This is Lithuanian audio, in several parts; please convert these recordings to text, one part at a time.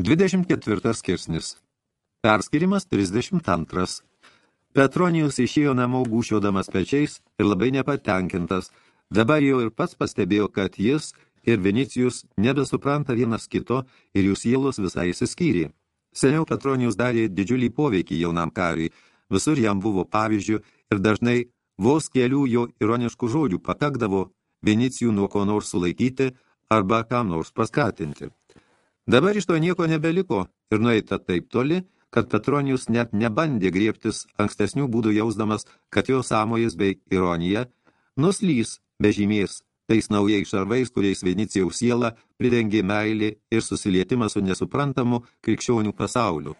24 skirsnis. Perskirimas 32. Petronijus išėjo namo gūšiodamas pečiais ir labai nepatenkintas. Dabar jau ir pats pastebėjo, kad jis ir Vinicijus nebesupranta vienas kito ir jų sielos visai įsiskyrė. Seniau Petronijus darė didžiulį poveikį jaunam kariui. Visur jam buvo pavyzdžių ir dažnai vos kelių jo ironiškų žodžių pakakdavo Vinicijų nuo ko nors sulaikyti arba kam nors paskatinti. Dabar iš to nieko nebeliko ir nueita taip toli, kad Petronijus net nebandė griebtis ankstesnių būdų jausdamas, kad jo sąmojas bei ironija nuslys be žymės tais naujais šarvais, kuriais Venicijaus siela pridengė meilį ir susilietimą su nesuprantamu krikščionių pasauliu.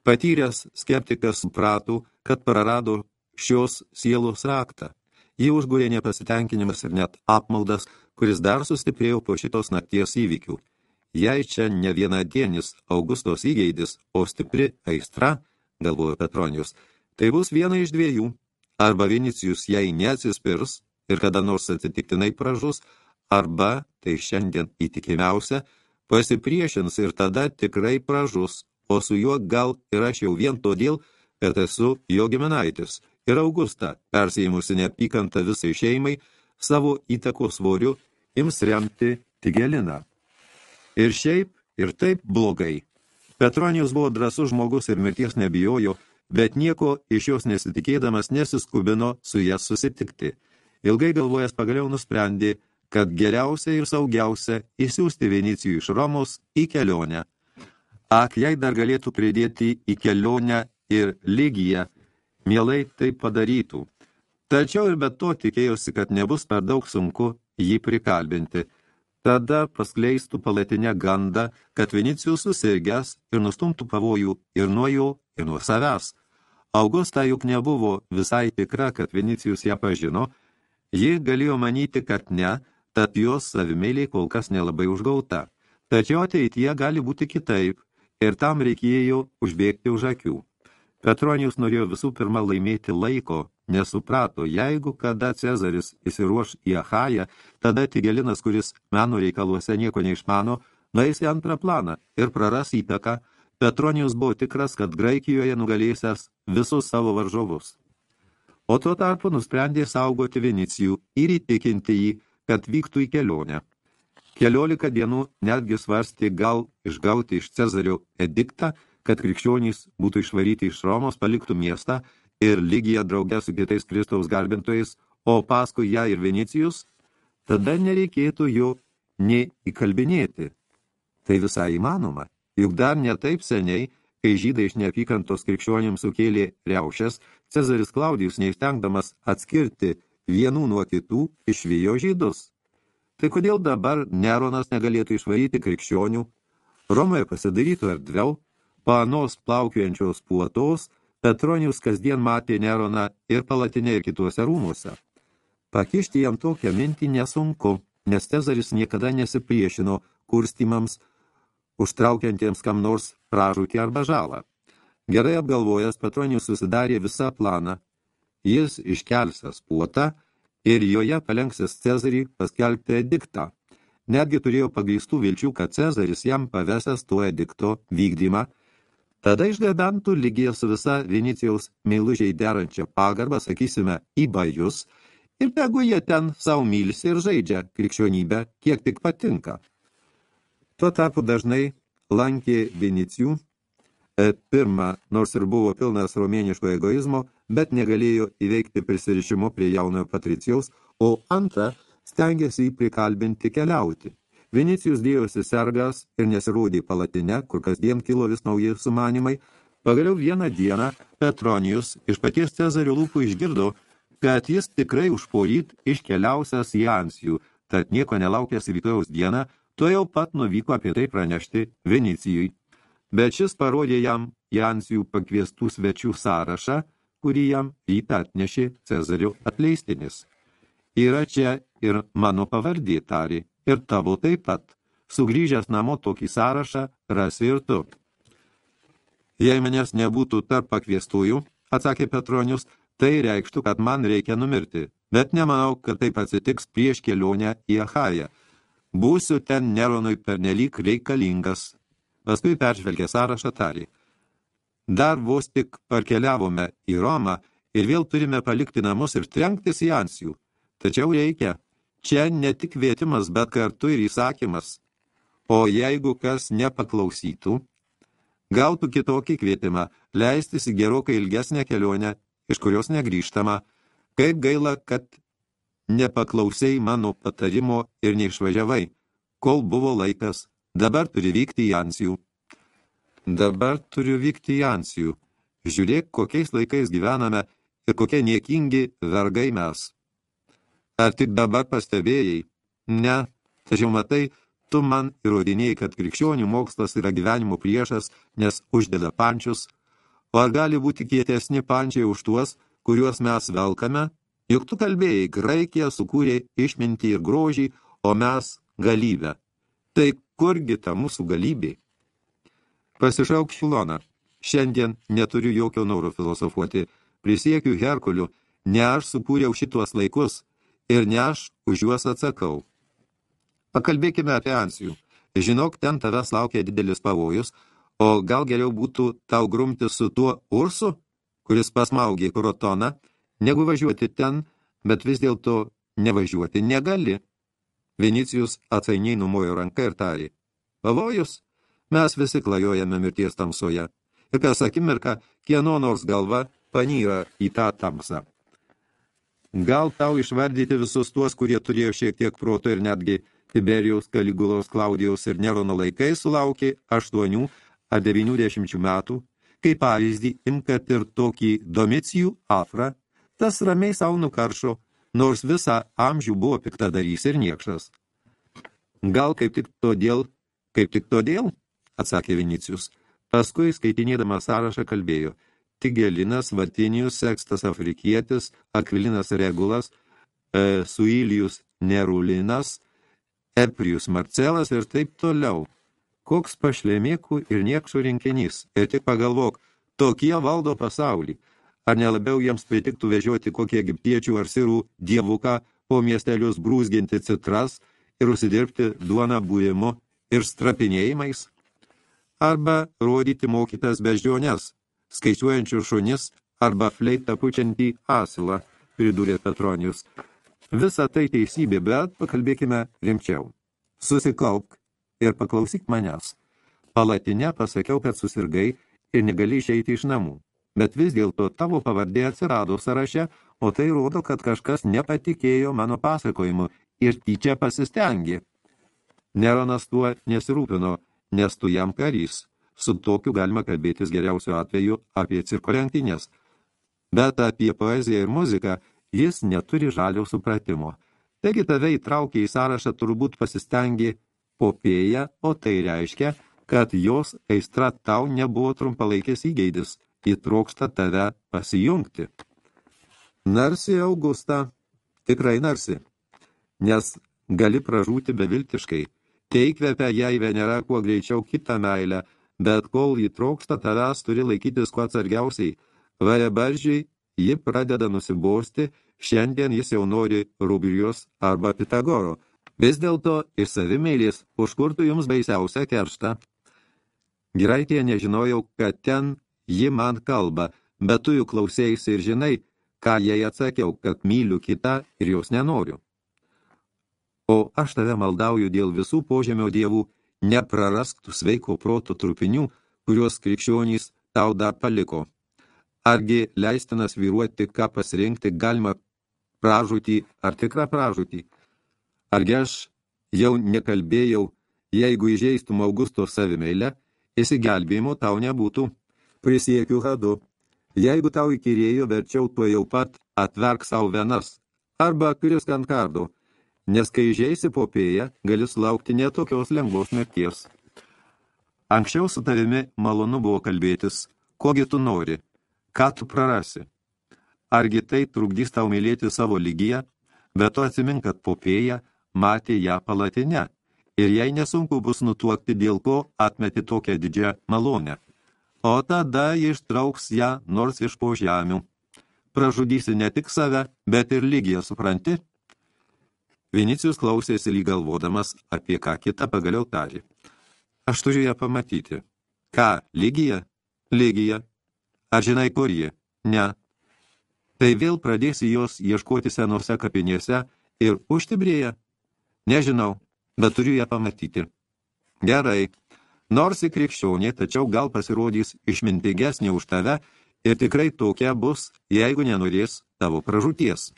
Patyręs skeptikas supratų, kad prarado šios sielos raktą. Jį užgurė nepasitenkinimas ir net apmaldas, kuris dar sustiprėjo po šitos nakties įvykių. Jei čia ne vienadienis Augustos įgeidis, o stipri aistra, galvojo Petronijus, tai bus viena iš dviejų. Arba Vinicijus jai neatsispirs ir kada nors atsitiktinai pražus, arba, tai šiandien įtikimiausia, pasipriešins ir tada tikrai pražus, o su juo gal ir aš jau vien todėl, kad esu jo giminaitis. Ir Augusta, persėjimusi neapykantą visai šeimai, savo įtako svoriu ims remti Tigeliną. Ir šiaip, ir taip blogai. Petronijus buvo drasus žmogus ir mirties nebijojo, bet nieko iš jos nesitikėdamas nesiskubino su jas susitikti. Ilgai galvojęs pagaliau nusprendė, kad geriausia ir saugiausia įsiųsti Vinicijų iš Romos į kelionę. Ak, jei dar galėtų pridėti į kelionę ir lygiją, mielai tai padarytų. Tačiau ir be to tikėjosi, kad nebus per daug sunku jį prikalbinti – Tada paskleistų palatinę gandą, kad Vinicijus susirgęs ir nustumtų pavojų ir nuo jo, ir nuo savęs. Augusta juk nebuvo visai tikra, kad Vinicijus ją pažino, ji galėjo manyti, kad ne, tad jos savimėliai kol kas nelabai užgauta. Tačiau ateityje gali būti kitaip, ir tam reikėjo užbėgti už akių. Petronijus norėjo visų pirma laimėti laiko, nesuprato, jeigu kada Cezaris įsiruoš į Achają, tada Tigelinas, kuris meno reikaluose nieko neišmano, nueis į antrą planą ir praras įtaką. Petronijus buvo tikras, kad Graikijoje nugalėsęs visus savo varžovus. O tuo tarpu nusprendė saugoti Vinicijų ir įtikinti jį, kad vyktų į kelionę. Keliolika dienų netgi svarstė gal išgauti iš Cezario ediktą, kad krikščionys būtų išvaryti iš Romos, paliktų miestą ir lygija draugė su kitais Kristaus garbintojais, o paskui ją ir Vinicijus, tada nereikėtų jo nei įkalbinėti. Tai visai įmanoma, juk dar ne taip seniai, kai žydai iš neapykantos krikščionėms sukėlė riaušės, Cezaris Klaudijus neįstengdamas atskirti vienų nuo kitų išvijo žydus. Tai kodėl dabar Neronas negalėtų išvaryti krikščionių? Romoje pasidarytų erdviau, panos plaukiojančios puotos, Petronijus kasdien matė Neroną ir palatinė ir kituose rūmuose. Pakišti jam tokią mintį nesunku, nes Cezaris niekada nesipriešino kurstimams, užtraukiantiems kam nors pražūtį arba žalą. Gerai apgalvojęs, Petronijus susidarė visą planą. Jis iškelsęs puotą ir joje palengsis Cezarį paskelbti ediktą. Netgi turėjo pagrįstų vilčių, kad Cezaris jam pavesęs tuo edikto vykdymą – Tada išgabentų lygiai su visa Vinicijaus meilužiai derančia pagarba, sakysime, į bajus, ir tegu jie ten savo mylisi ir žaidžia krikščionybę, kiek tik patinka. Tuo tarpu dažnai lankė Vinicijų, e, pirmą, nors ir buvo pilnas romėniško egoizmo, bet negalėjo įveikti prisirišimo prie jaunojo patricijaus, o antrą stengėsi jį prikalbinti keliauti. Vinicijus dėjosi sergas ir nesirodė palatine, kur kasdien kilo vis nauji sumanimai. Pagaliau vieną dieną Petronijus iš paties Cezario lūpų išgirdo, kad jis tikrai užporyt iškeliausias į Ansijų, tad nieko nelaukęs rytojaus dieną, to jau pat nuvyko apie tai pranešti Vinicijui. Bet šis parodė jam Jansijų pakviestų svečių sąrašą, kurį jam rytą atnešė Cezario atleistinis. Yra čia ir mano pavardė, tarė, ir tavo taip pat. Sugrįžęs namo tokį sąrašą rasi ir tu. Jei manęs nebūtų tarp pakviestųjų, atsakė Petronius, tai reikštų, kad man reikia numirti, bet nemanau, kad taip atsitiks prieš kelionę į Achają. Būsiu ten Neronui pernelyg reikalingas. paskui peržvelgė sąrašą tarį. Dar vos tik parkeliavome į Romą ir vėl turime palikti namus ir trenktis į ansijų. Tačiau reikia. Čia ne tik kvietimas, bet kartu ir įsakymas. O jeigu kas nepaklausytų, gautų kitokį kvietimą, leistis į gerokai ilgesnę kelionę, iš kurios negrįžtama, kaip gaila, kad nepaklausai mano patarimo ir neišvažiavai, kol buvo laikas, dabar turi vykti į Ansijų. Dabar turiu vykti į Ansijų. Žiūrėk, kokiais laikais gyvename ir kokie niekingi vergai mes. Ar tik dabar pastebėjai? Ne, tačiau matai, tu man įrodinėjai, kad krikščionių mokslas yra gyvenimo priešas, nes uždeda pančius, o ar gali būti kietesni pančiai už tuos, kuriuos mes velkame? Juk tu kalbėjai, Graikija sukūrė išmintį ir grožį, o mes galybę. Tai kurgi ta mūsų galybė? Pasišauk Šiloną. Šiandien neturiu jokio noro filosofuoti. Prisiekiu Herkuliu, ne aš sukūriau šituos laikus ir ne aš už juos atsakau. Pakalbėkime apie ansijų. Žinok, ten tavęs laukia didelis pavojus, o gal geriau būtų tau grumti su tuo ursu, kuris pasmaugė krotoną, negu važiuoti ten, bet vis dėlto nevažiuoti negali. Vinicijus atsainiai numojo ranką ir tarė. Pavojus? Mes visi klajojame mirties tamsoje. Ir kas akimirka, kieno nors galva panyra į tą tamsą. Gal tau išvardyti visus tuos, kurie turėjo šiek tiek proto ir netgi Tiberijaus, Kaligulos, Klaudijaus ir Nerono laikai sulaukė 8 ar 90 metų, kaip pavyzdį imkat ir tokį Domicijų Afrą, tas ramiai savo nukaršo, nors visą amžių buvo piktadarys ir niekšas. Gal kaip tik todėl, kaip tik todėl, atsakė Vinicijus. Paskui, skaitinėdamas sąrašą, kalbėjo Tigelinas, Vartinijus, Sekstas Afrikietis, Akvilinas Regulas, e, Suilijus Nerulinas, Eprijus Marcelas ir taip toliau. Koks pašlemėkų ir niekšų rinkinys. Ir tik pagalvok, tokie valdo pasaulį. Ar nelabiau jiems pritiktų vežioti kokie egiptiečių ar sirų dievuką po miestelius brūzginti citras ir užsidirbti duoną būjimu ir strapinėjimais? Arba rodyti mokytas beždžionės, skaičiuojančių šunis arba fleitą pučiantį asilą, pridūrė Petronijus. Visa tai teisybė, bet pakalbėkime rimčiau. Susikaupk ir paklausyk manęs. Palatine pasakiau, kad susirgai ir negali išeiti iš namų. Bet vis dėlto tavo pavardė atsirado sąraše, o tai rodo, kad kažkas nepatikėjo mano pasakojimu ir tyčia pasistengė. Neronas tuo nesirūpino, nes tu jam karys. Su tokiu galima kalbėtis geriausiu atveju apie cirko rengtynės. Bet apie poeziją ir muziką jis neturi žalio supratimo. Taigi tave įtraukė į sąrašą turbūt pasistengė popėja, o tai reiškia, kad jos aistra tau nebuvo trumpalaikės įgeidis, įtrokšta tave pasijungti. Narsi, Augusta, tikrai narsi, nes gali pražūti beviltiškai, teikvepia jai Venera kuo greičiau kitą meilę, bet kol įtrokšta tavęs turi laikytis kuo atsargiausiai, varebaržiai ji pradeda nusibosti, šiandien jis jau nori Rubrijos arba Pitagoro, Vis dėlto iš savimeilės užkurtų jums baisiausią kerštą. Giraitėje nežinojau, kad ten ji man kalba, bet tu jų klausėjusi ir žinai, ką jai atsakiau, kad myliu kitą ir jos nenoriu. O aš tave maldauju dėl visų požemio dievų, neprarask tų sveiko proto trupinių, kuriuos krikščionys tau dar paliko. Argi leistinas vyruoti, ką pasirinkti, galima pražūtį ar tikrą pražūtį? Argi aš jau nekalbėjau, jeigu įžeistum Augusto savimeilę, įsigelbėjimo tau nebūtų. Prisiekiu hadu. Jeigu tau įkirėjo, verčiau tuo jau pat atverk savo venas, arba krisk ant kardo, nes kai įžeisi popėją, gali sulaukti netokios lengvos mirties. Anksčiau su tavimi malonu buvo kalbėtis, kogi tu nori, ką tu prarasi. Argi tai trukdys tau mylėti savo lygiją, bet tu atsimink, kad popėja matė ją palatine, ir jai nesunku bus nutuokti, dėl ko atmeti tokią didžią malonę. O tada ištrauks ją nors iš po žemių. Pražudysi ne tik save, bet ir lygiją, supranti? Vinicijus klausėsi lyg galvodamas, apie ką kitą pagaliau tarė. Aš turiu ją pamatyti. Ką, lygija? Lygija. Ar žinai, kur ji? Ne. Tai vėl pradėsi jos ieškoti senose kapinėse ir užtibrėja? Nežinau, bet turiu ją pamatyti. Gerai. Nors į krikščionė, tačiau gal pasirodys išmintigesnė už tave ir tikrai tokia bus, jeigu nenorės tavo pražūties.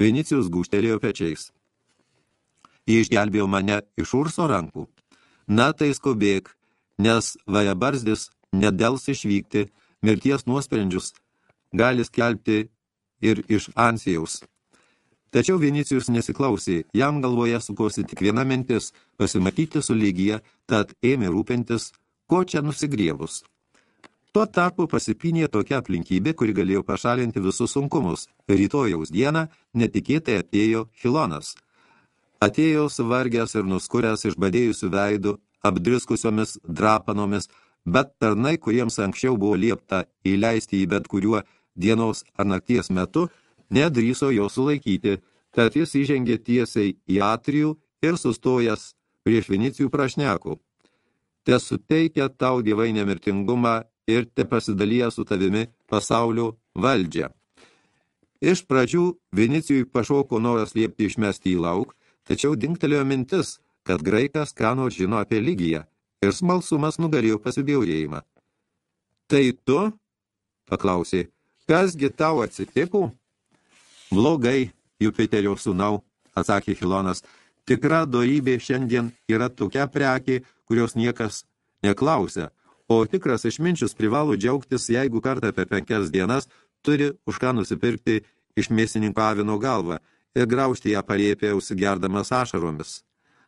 Vinicijus gūštelėjo pečiais. Jį išgelbėjo mane iš urso rankų. Na tai skubėk, nes vajabarzdis nedels išvykti, mirties nuosprendžius gali skelbti ir iš Ansijaus. Tačiau Vinicijus nesiklausė, jam galvoje sukosi tik viena mintis – pasimatyti su lygija, tad ėmė rūpintis, ko čia nusigrievus. Tuo tarpu pasipinė tokia aplinkybė, kuri galėjo pašalinti visus sunkumus. Rytojaus dieną netikėtai atėjo Hilonas. Atėjo suvargęs ir nuskuręs išbadėjusių veidų, apdriskusiomis drapanomis, bet tarnai, kuriems anksčiau buvo liepta įleisti į bet kuriuo dienos ar nakties metu – nedryso jo sulaikyti, tad jis įžengė tiesiai į atrijų ir sustojęs prieš Vinicijų prašnekų. Te suteikia tau dievai nemirtingumą ir te pasidalyja su tavimi pasaulio valdžią. Iš pradžių Vinicijui pašoko noras liepti išmesti į lauk, tačiau dingtelėjo mintis, kad graikas ką nors žino apie lygiją, ir smalsumas nugalėjo pasibjaurėjimą. Tai tu? paklausė. Kasgi tau atsitiko? Blogai, Jupiterio sūnau, atsakė Hilonas, tikra dorybė šiandien yra tokia prekė, kurios niekas neklausia, o tikras išminčius privalo džiaugtis, jeigu kartą per penkias dienas turi už ką nusipirkti iš mėsininko avino galvą ir graužti ją parėpė užsigerdamas ašaromis.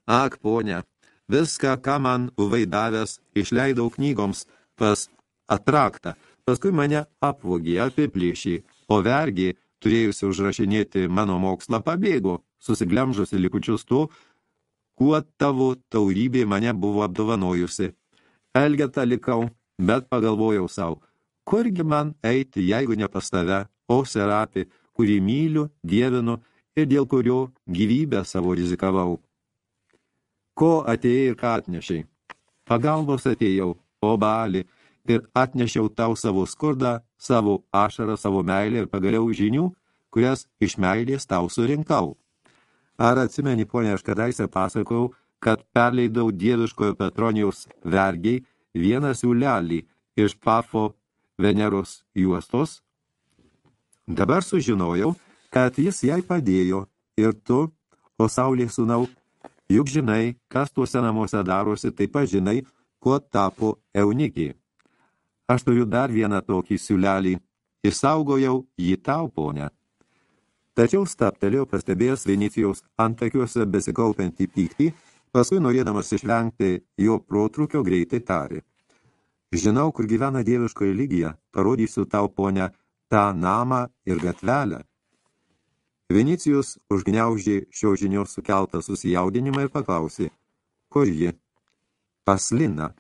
Ak, ponia, viską, ką man buvai davęs, išleidau knygoms pas atraktą, paskui mane apvogė, apiplėšė, o vergė turėjusi užrašinėti mano mokslą, pabėgo, susiglemžusi likučius to, kuo tavo taurybė mane buvo apdovanojusi. Elgetą likau, bet pagalvojau savo, kurgi man eiti, jeigu ne pas tave, o serapi, kurį myliu, dievinu ir dėl kurio gyvybę savo rizikavau. Ko atėjai ir ką atnešiai? Pagalbos atėjau, o balį, ir atnešiau tau savo skurdą, savo ašarą, savo meilę ir pagaliau žinių, kurias iš meilės tau surinkau. Ar atsimeni, ponė, aš kadaise pasakau, kad perleidau dieviškojo Petronijaus vergiai vieną siūlelį iš Pafo Veneros juostos? Dabar sužinojau, kad jis jai padėjo ir tu, o saulės sūnau, juk žinai, kas tuose namuose darosi, taip pat žinai, kuo tapo eunikį. Aš turiu dar vieną tokį siūlelį. Išsaugojau jį tau, ponė. Tačiau staptelėjau pastebėjęs Venicijaus antakiuose besikaupiantį pyktį, paskui norėdamas išvengti jo protrukio greitai tarė. Žinau, kur gyvena dieviškoji lygija, parodysiu tau, ponė, tą namą ir gatvelę. Venicijus užgniaužė šio žinios sukeltą susijaudinimą ir paklausė, kur ji? Paslina,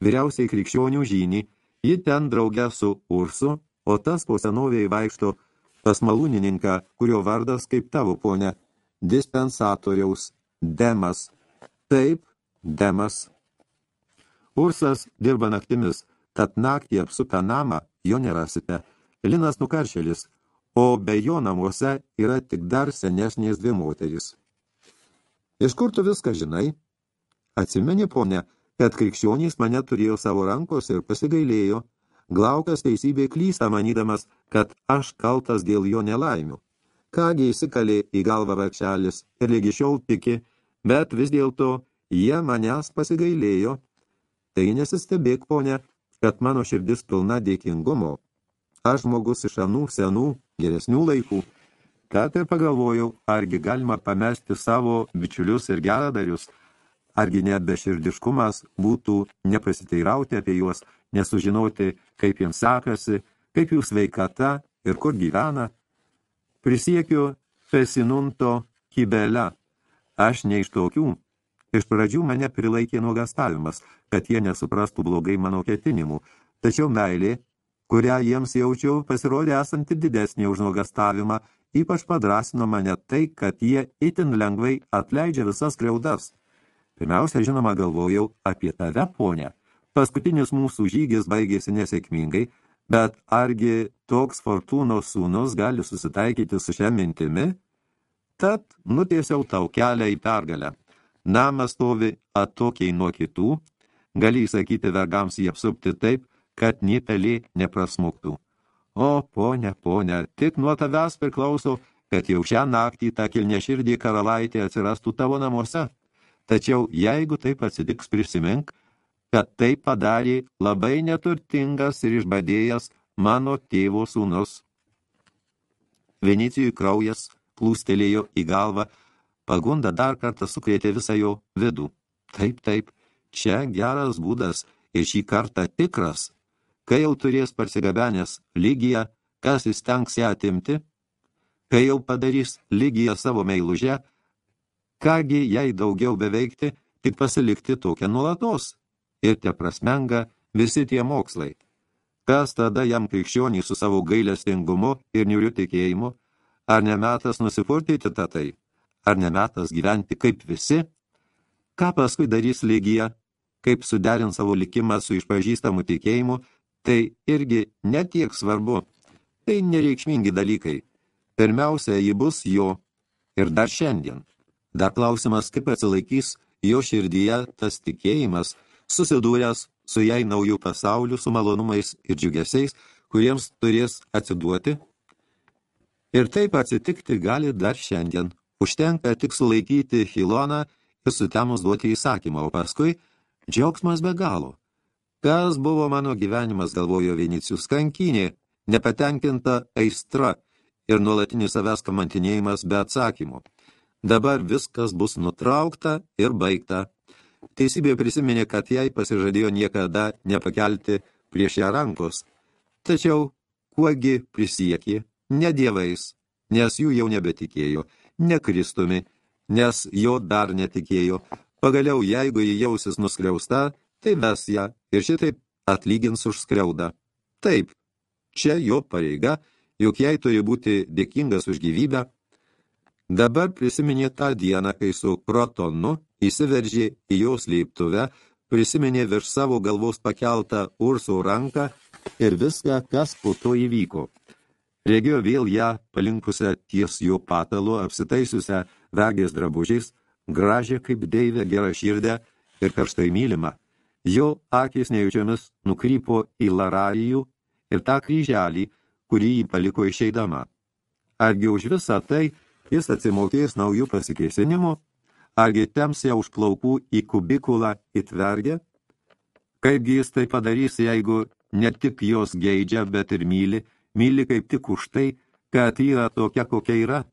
vyriausiai krikščionių žynį, Ji ten drauge su Ursu, o tas po senovėje vaikšto pas malūnininką, kurio vardas kaip tavo, ponė, dispensatoriaus Demas. Taip, Demas. Ursas dirba naktimis, tad naktį apsupę namą jo nerasite. Linas nukaršėlis, o be jo namuose yra tik dar senesnės dvi moterys. Iš kur tu viską žinai? Atsimeni, ponė, kad krikščionys mane turėjo savo rankos ir pasigailėjo. Glaukas teisybė klysta, manydamas, kad aš kaltas dėl jo nelaimių. Kągi įsikalė į galvą varkšelis ir lygi šiol tiki, bet vis dėlto jie manęs pasigailėjo. Tai nesistebėk, ponė, kad mano širdis pilna dėkingumo. Aš žmogus iš anų senų, geresnių laikų. Tad ir pagalvojau, argi galima pamesti savo bičiulius ir geradarius – Argi net beširdiškumas būtų nepasiteirauti apie juos, nesužinoti, kaip jiems sekasi, kaip jų sveikata ir kur gyvena. Prisiekiu fesinunto kibelę. Aš ne iš tokių. Iš pradžių mane prilaikė nuogastavimas, kad jie nesuprastų blogai mano ketinimų, tačiau meilė, kurią jiems jaučiau, pasirodė esanti didesnė už nuogastavimą, ypač padrasino mane tai, kad jie itin lengvai atleidžia visas kriaudas. Pirmiausia, žinoma, galvojau apie tave, ponę. Paskutinis mūsų žygis baigėsi nesėkmingai, bet argi toks fortūnos sūnus gali susitaikyti su šią mintimi? Tad nutiesiau tau kelią į pergalę. Namas stovi atokiai nuo kitų, gali įsakyti vergams jį apsupti taip, kad nie pelė neprasmuktų. O, ponia, ponia, tik nuo tavęs priklauso, kad jau šią naktį ta kilneširdį karalaitė atsirastų tavo namuose. Tačiau jeigu taip atsitiks prisimink, kad tai padarė labai neturtingas ir išbadėjęs mano tėvo sūnus. Venicijui kraujas plūstelėjo į galvą, pagunda dar kartą sukrėtė visą jo vidų. Taip, taip, čia geras būdas ir šį kartą tikras. Kai jau turės parsigabenęs lygiją, kas įstengs ją atimti? Kai jau padarys lygiją savo meilužę, Kągi jai daugiau beveikti, tik pasilikti tokią nulatos. Ir te prasmenga visi tie mokslai. Kas tada jam krikščionį su savo gailestingumu ir niuriu tikėjimu? Ar nemetas nusipurtyti tatai? Ar nemetas gyventi kaip visi? Ką paskui darys lygija? Kaip suderint savo likimą su išpažįstamu tikėjimu, tai irgi netiek svarbu. Tai nereikšmingi dalykai. Pirmiausia, ji bus jo ir dar šiandien. Dar klausimas, kaip atsilaikys jo širdyje tas tikėjimas, susidūręs su jai naujų pasaulių, su malonumais ir džiugesiais, kuriems turės atsiduoti. Ir taip atsitikti gali dar šiandien. Užtenka tik sulaikyti Hiloną ir sutemus duoti įsakymą, o paskui džiaugsmas be galo. Kas buvo mano gyvenimas, galvojo Vinicijus, kankinė, nepatenkinta aistra ir nuolatinis savęs kamantinėjimas be atsakymų. Dabar viskas bus nutraukta ir baigta. Teisybė prisiminė, kad jai pasižadėjo niekada nepakelti prieš ją rankos. Tačiau kuogi prisiekė? Ne dievais, nes jų jau nebetikėjo, ne Kristumi, nes jo dar netikėjo. Pagaliau, jeigu jį jausis nuskriausta, tai mes ją ir šitaip atlygins už skriaudą. Taip, čia jo pareiga, juk jai turi būti dėkingas už gyvybę, Dabar prisiminė tą dieną, kai su Krotonu įsiveržė į jos leiptuvę, prisiminė virš savo galvos pakeltą Urso ranką ir viską, kas po to įvyko. Regėjo vėl ją palinkusią ties jo patalu, apsitaisiusią vegės drabužiais, gražią kaip deivę gerą širdę ir karštai mylimą. Jo akis nejučiamis nukrypo į Lararijų ir tą kryželį, kurį jį paliko išeidama. Argi už visą tai jis atsimokės naujų pasikeisinimų, argi tems ją už plaukų į kubikulą įtvergę? Kaipgi jis tai padarys, jeigu ne tik jos geidžia, bet ir myli, myli kaip tik už tai, kad yra tokia, kokia yra.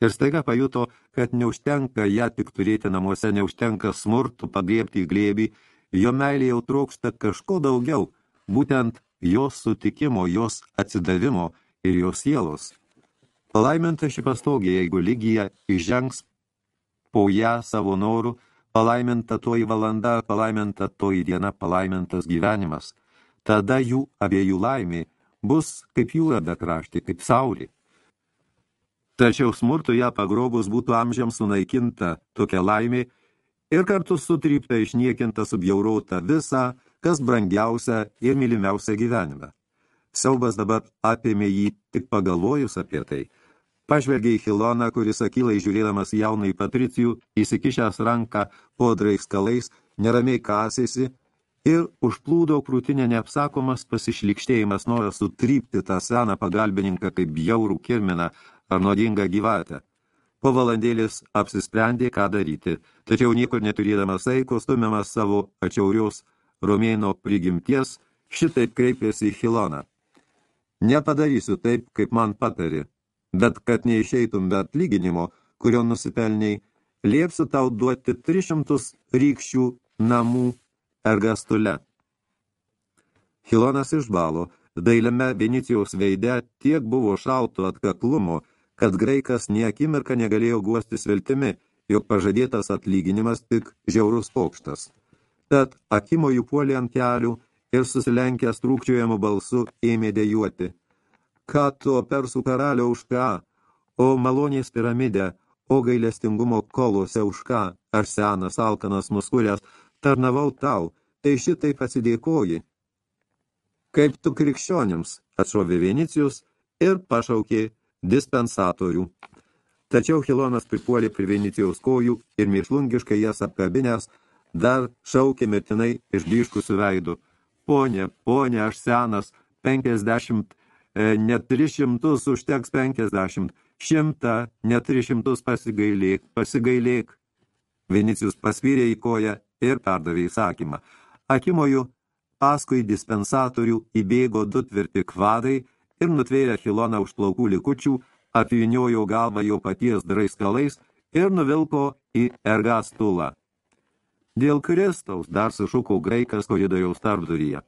Ir staiga pajuto, kad neužtenka ją tik turėti namuose, neužtenka smurtų pagriebti į glėbį, jo meilė jau trokšta kažko daugiau, būtent jos sutikimo, jos atsidavimo ir jos sielos. Palaiminta ši pastogė, jeigu lygija įžengs po ją savo norų, palaiminta toji valanda, palaiminta toji diena, palaimintas gyvenimas. Tada jų abiejų laimė bus kaip jūra be krašti, kaip saulė. Tačiau smurtų ją pagrobus būtų amžiams sunaikinta tokia laimė ir kartu sutrypta išniekinta subjaurauta visa, kas brangiausia ir mylimiausia gyvenime. Siaubas dabar apėmė jį tik pagalvojus apie tai – Pažvelgė į Hiloną, kuris akilai žiūrėdamas jaunai patricijų, įsikišęs ranką podrais kalais, neramiai kasėsi ir užplūdo krūtinę neapsakomas pasišlikštėjimas noras sutrypti tą seną pagalbininką kaip bjaurų kirminą ar nuodingą gyvatę. Po valandėlis apsisprendė, ką daryti, tačiau niekur neturėdamas saiko, stumiamas savo atšiaurios romėno prigimties, šitaip kreipėsi į Hiloną. Nepadarysiu taip, kaip man patari, bet kad neišeitum be atlyginimo, kurio nusipelniai, liepsiu tau duoti 300 rykščių namų ergastule. Hilonas išbalo, dailiame Venicijaus veide tiek buvo šalto atkaklumo, kad graikas nie akimirką negalėjo guostis viltimi, jog pažadėtas atlyginimas tik žiaurus pokštas. Tad akimo jų puolė ant kelių ir susilenkęs trūkčiojamų balsu ėmė dejuoti ką tu persų karalio už ką, o malonės piramidė, o gailestingumo kolose už ką, aš senas, alkanas, muskulės, tarnavau tau, tai šitaip atsidėkoji. Kaip tu krikščionims, atšovė Vinicijus ir pašaukė dispensatorių. Tačiau Hilonas pripuolė prie Vinicijaus kojų ir miršlungiškai jas apkabinęs, dar šaukė mirtinai išbliškusių veidų. Ponė, ponė, aš senas, penkiasdešimt, e, net tris šimtus užteks penkiasdešimt, šimtą, net tris šimtus pasigailėk, pasigailėk. Vinicijus pasvyrė į koją ir perdavė įsakymą. Akimoju paskui dispensatorių įbėgo du tvirti kvadai ir nutvėrė Hiloną už plaukų likučių, apviniojo galvą jo paties draiskalais ir nuvilko į ergastulą. Dėl Kristaus dar sušuko graikas koridoriaus tarpduryje.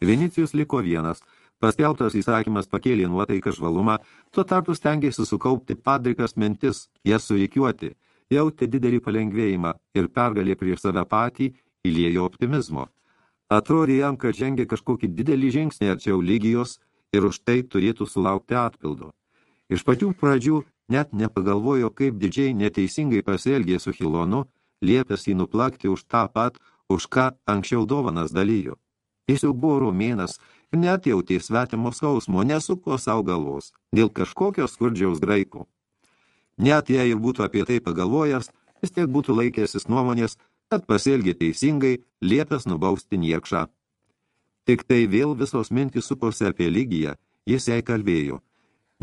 Vinicijus liko vienas, paskelbtas įsakymas pakėlė nuotaiką žvalumą, tuo tarpu stengėsi sukaupti padrikas mintis, jas surikiuoti, jautė didelį palengvėjimą ir pergalė prieš save patį įlėjo optimizmo. Atrodė jam, kad žengė kažkokį didelį žingsnį arčiau lygijos ir už tai turėtų sulaukti atpildo. Iš pačių pradžių net nepagalvojo, kaip didžiai neteisingai pasielgė su Hilonu, liepęs jį nuplakti už tą pat, už ką anksčiau dovanas dalyjo. Jis jau buvo romėnas ir net jautė svetimo skausmo, nesuko savo galvos dėl kažkokio skurdžiaus graiko. Net jei ir būtų apie tai pagalvojęs, vis tiek būtų laikęsis nuomonės, kad pasielgė teisingai, liepęs nubausti niekšą. Tik tai vėl visos mintys sukosi apie lygiją, jis jai kalbėjo.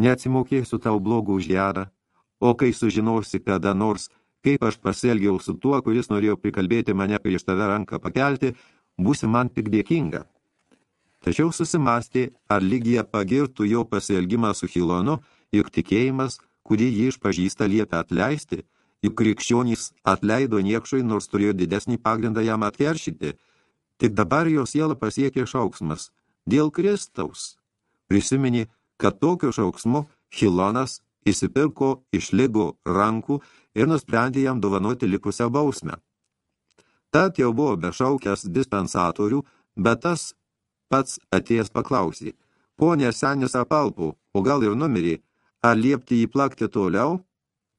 Neatsimokėsiu tau blogų už gerą, o kai sužinosi kada nors, kaip aš pasielgiau su tuo, kuris norėjo prikalbėti mane prieš tave ranką pakelti, būsi man tik dėkinga. Tačiau susimastė, ar lygija pagirtų jo pasielgimą su Hilonu, juk tikėjimas, kurį jį išpažįsta liepia atleisti, juk krikščionys atleido niekšui, nors turėjo didesnį pagrindą jam atkeršyti. Tik dabar jo siela pasiekė šauksmas. Dėl Kristaus. Prisiminė, kad tokiu šauksmu Hilonas įsipirko iš lygo rankų ir nusprendė jam dovanoti likusią bausmę. Tad jau buvo bešaukęs dispensatorių, bet tas pats atėjęs paklausė, ponė senis apalpų, o gal ir numirė, ar liepti jį plakti toliau?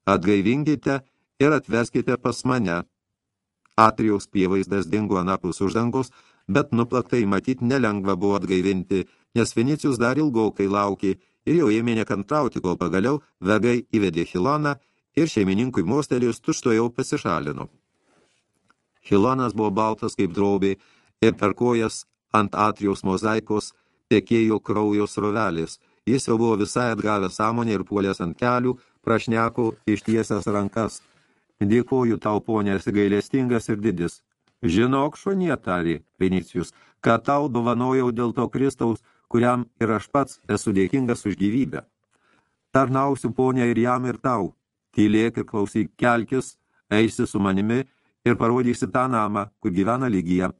Atgaivinkite ir atveskite pas mane. Atrijaus pievaizdas dingo anapus uždangos, bet nuplaktai matyt nelengva buvo atgaivinti, nes Vinicijus dar ilgokai laukė ir jau ėmė nekantrauti, kol pagaliau vegai įvedė Hiloną ir šeimininkui mostelėjus tušto jau pasišalino. Hilonas buvo baltas kaip draubė ir per kojas ant Atrijaus mozaikos tekėjo kraujo srovelės. Jis jau buvo visai atgavęs sąmonę ir puolės ant kelių, prašneko ištiesęs rankas. Dėkoju tau, ponė, esi gailestingas ir didis. Žinok, šonie, tarė Vinicijus, kad tau dovanojau dėl to Kristaus, kuriam ir aš pats esu dėkingas už gyvybę. Tarnausiu, ponė, ir jam, ir tau. Tylėk ir klausyk, kelkis, eisi su manimi ir parodysi tą namą, kur gyvena lygija.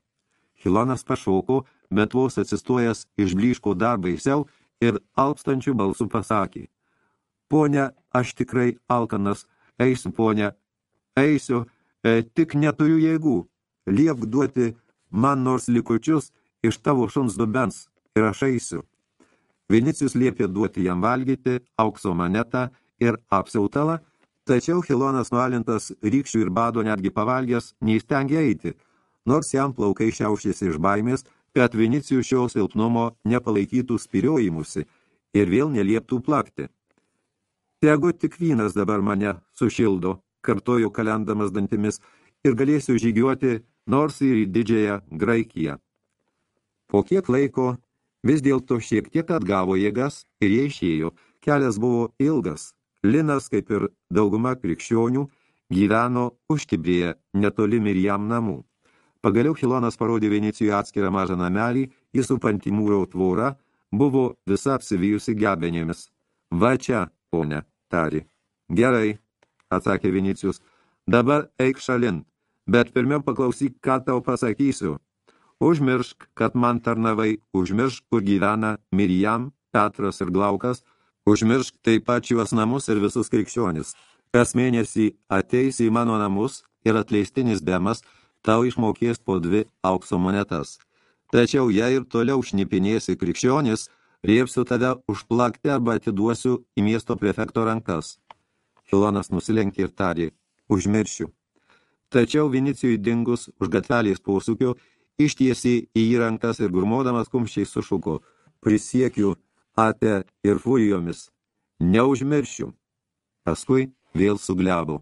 Hilonas pašoko, bet vos atsistojęs išbliško dar baisiau ir alpstančių balsų pasakė. Ponė, aš tikrai alkanas, eisiu, ponė, eisiu, e, tik neturiu jėgų, liepk duoti man nors likučius iš tavo šuns dubens ir aš eisiu. Vinicijus liepė duoti jam valgyti aukso monetą ir apsiautalą, tačiau Hilonas nualintas rykščių ir bado netgi pavalgęs neįstengė eiti, nors jam plaukai šiaušėsi iš baimės, kad Vinicijų šio silpnumo nepalaikytų spiriojimusi ir vėl nelieptų plakti. Tegu tik vynas dabar mane sušildo, kartojo kalendamas dantimis, ir galėsiu žygiuoti nors ir į didžiąją Graikiją. Po kiek laiko vis dėlto šiek tiek atgavo jėgas ir jie išėjo. Kelias buvo ilgas. Linas, kaip ir dauguma krikščionių, gyveno užtibrėje netoli Mirjam namų. Pagaliau Hilonas parodė Venecijoje atskirą mažą namelį, jis supantį mūro tvorą, buvo visa apsivijusi gebenėmis. Va čia, ponė, tari. Gerai, atsakė Vinicijus, dabar eik šalin, bet pirmiau paklausyk, ką tau pasakysiu. Užmiršk, kad man tarnavai, užmiršk, kur gyvena Mirjam, Petras ir Glaukas, užmiršk taip pat juos namus ir visus krikščionis. Kas mėnesį ateis į mano namus ir atleistinis bemas, tau išmokės po dvi aukso monetas. Tačiau jei ir toliau šnipinėsi krikščionis, riepsiu tave užplakti arba atiduosiu į miesto prefekto rankas. Hilonas nusilenkė ir tarė, užmiršiu. Tačiau Vinicijui dingus už gatvelės posūkio, ištiesi į įrankas ir gurmodamas kumščiai sušuko, prisiekiu ate ir furijomis, neužmiršiu. Paskui vėl suglebo.